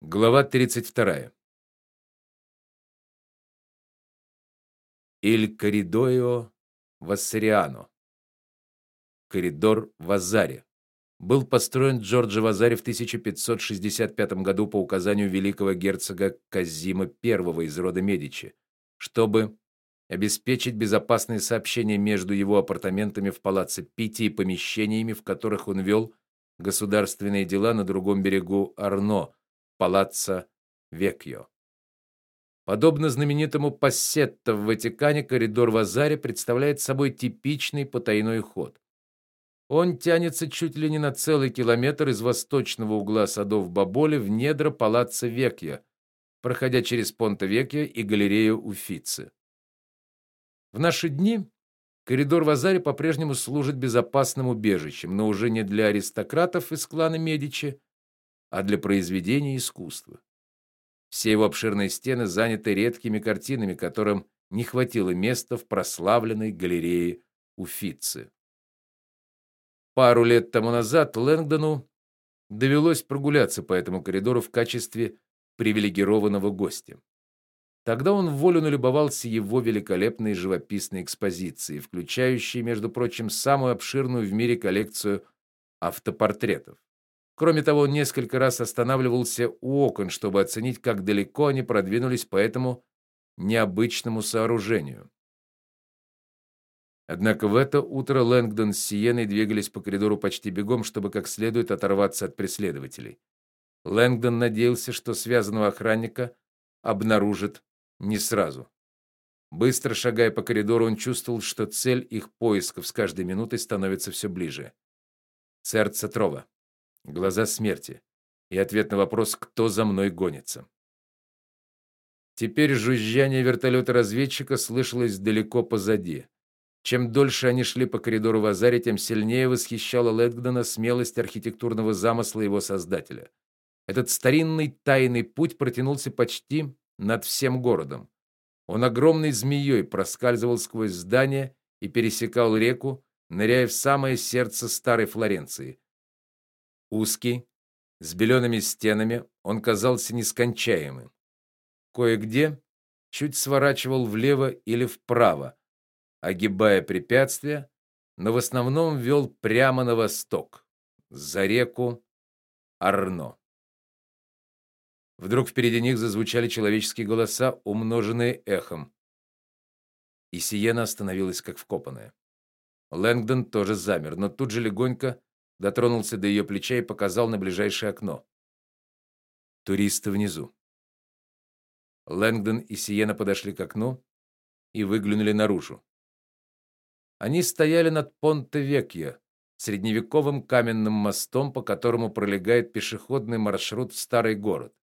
Глава 32. Иль коридоио Вассариано. Коридор Вазари. Был построен Джорджо Вазари в 1565 году по указанию великого герцога Казима I из рода Медичи, чтобы обеспечить безопасное сообщение между его апартаментами в палаццо Питти и помещениями, в которых он вел государственные дела на другом берегу Арно палаццо Векьо. Подобно знаменитому Пассетто в Ватикане, коридор Вазари представляет собой типичный потайной ход. Он тянется чуть ли не на целый километр из восточного угла садов Баболи в недра палаццо Векья, проходя через Понте-Векья и галерею Уффици. В наши дни коридор Вазари по-прежнему служит безопасным убежищем, но уже не для аристократов из клана Медичи, а для произведения искусства. Все его обширные стены заняты редкими картинами, которым не хватило места в прославленной галерее Уффици. Пару лет тому назад Лэнгдону довелось прогуляться по этому коридору в качестве привилегированного гостя. Тогда он вволю налюбовался его великолепной живописной экспозицией, включающей, между прочим, самую обширную в мире коллекцию автопортретов. Кроме того, он несколько раз останавливался у окон, чтобы оценить, как далеко они продвинулись по этому необычному сооружению. Однако в это утро Лэнгдон с Сиеной двигались по коридору почти бегом, чтобы как следует оторваться от преследователей. Лэнгдон надеялся, что связанного охранника обнаружит не сразу. Быстро шагая по коридору, он чувствовал, что цель их поисков с каждой минутой становится все ближе. Сердце Трова глаза смерти и ответ на вопрос, кто за мной гонится. Теперь жужжание вертолета разведчика слышалось далеко позади. Чем дольше они шли по коридору Вазари, тем сильнее восхищала Лэнгдона смелость архитектурного замысла его создателя. Этот старинный тайный путь протянулся почти над всем городом. Он огромной змеей проскальзывал сквозь здания и пересекал реку, ныряя в самое сердце старой Флоренции. Узкий, с белеными стенами, он казался нескончаемым. Кое-где чуть сворачивал влево или вправо, огибая препятствия, но в основном вел прямо на восток, за реку Арно. Вдруг впереди них зазвучали человеческие голоса, умноженные эхом. И Сиена остановилась как вкопанная. Лэнгдон тоже замер, но тут же легонько дотронулся до ее плеча и показал на ближайшее окно. Туристы внизу. Лэнгдон и Сиена подошли к окну и выглянули наружу. Они стояли над Понте-Векья, средневековым каменным мостом, по которому пролегает пешеходный маршрут в старый город.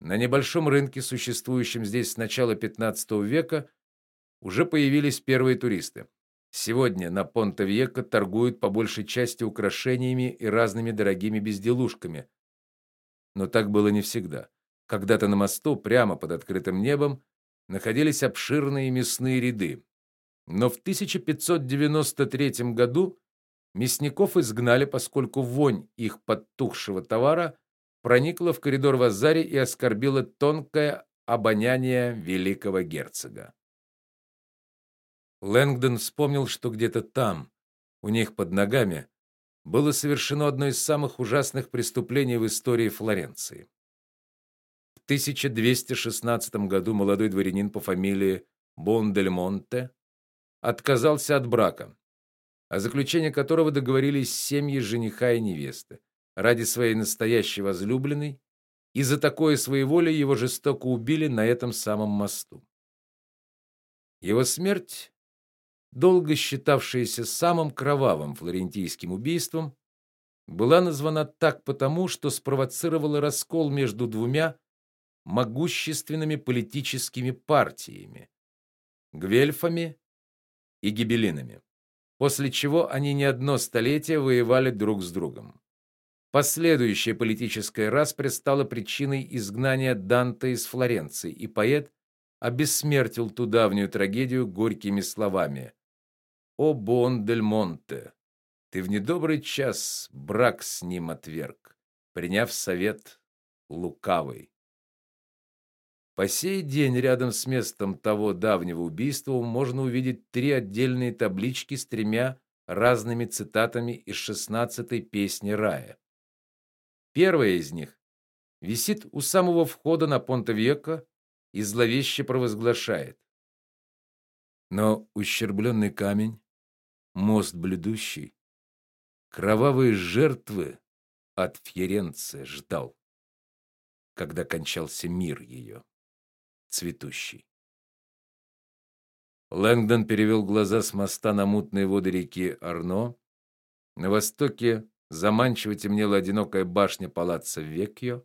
На небольшом рынке, существующем здесь с начала XV века, уже появились первые туристы. Сегодня на Понте-Вьеко торгуют по большей части украшениями и разными дорогими безделушками. Но так было не всегда. Когда-то на мосту, прямо под открытым небом, находились обширные мясные ряды. Но в 1593 году мясников изгнали, поскольку вонь их подтухшего товара проникла в коридор Вазари и оскорбила тонкое обоняние великого герцога. Лэнгдон вспомнил, что где-то там, у них под ногами, было совершено одно из самых ужасных преступлений в истории Флоренции. В 1216 году молодой дворянин по фамилии Бондельмонте отказался от брака, о заключении которого договорились семьи жениха и невесты ради своей настоящей возлюбленной, и за такое своеволие его жестоко убили на этом самом мосту. Его смерть долго считавшаяся самым кровавым флорентийским убийством, была названа так потому, что спровоцировала раскол между двумя могущественными политическими партиями гвельфами и гибелинами, после чего они не одно столетие воевали друг с другом. Последующая политическая распря стала причиной изгнания Данте из Флоренции, и поэт обессмертил ту давнюю трагедию горькими словами: о Бондельмонте, ты в недобрый час брак с ним отверг, приняв совет лукавой. По сей день рядом с местом того давнего убийства можно увидеть три отдельные таблички с тремя разными цитатами из шестнадцатой песни рая. Первая из них висит у самого входа на Понте-Векко и зловеще провозглашает: но ущербленный камень, мост бледущий, кровавые жертвы от Фьеренции ждал, когда кончался мир ее цветущий. Лэнгдон перевел глаза с моста на мутные воды реки Арно. На востоке заманчиво темнела одинокая башня палаццо Веккио.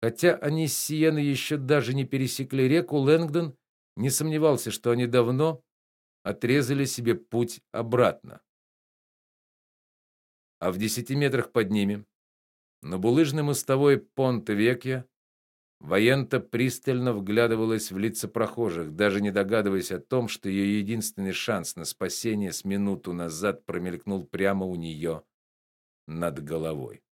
Хотя они с Сиеной еще даже не пересекли реку, Лэнгдон не сомневался, что они давно отрезали себе путь обратно. А в десяти метрах под ними, на булыжной мостовой Понте-Векья, Воента пристально вглядывалась в лица прохожих, даже не догадываясь о том, что ее единственный шанс на спасение с минуту назад промелькнул прямо у нее над головой.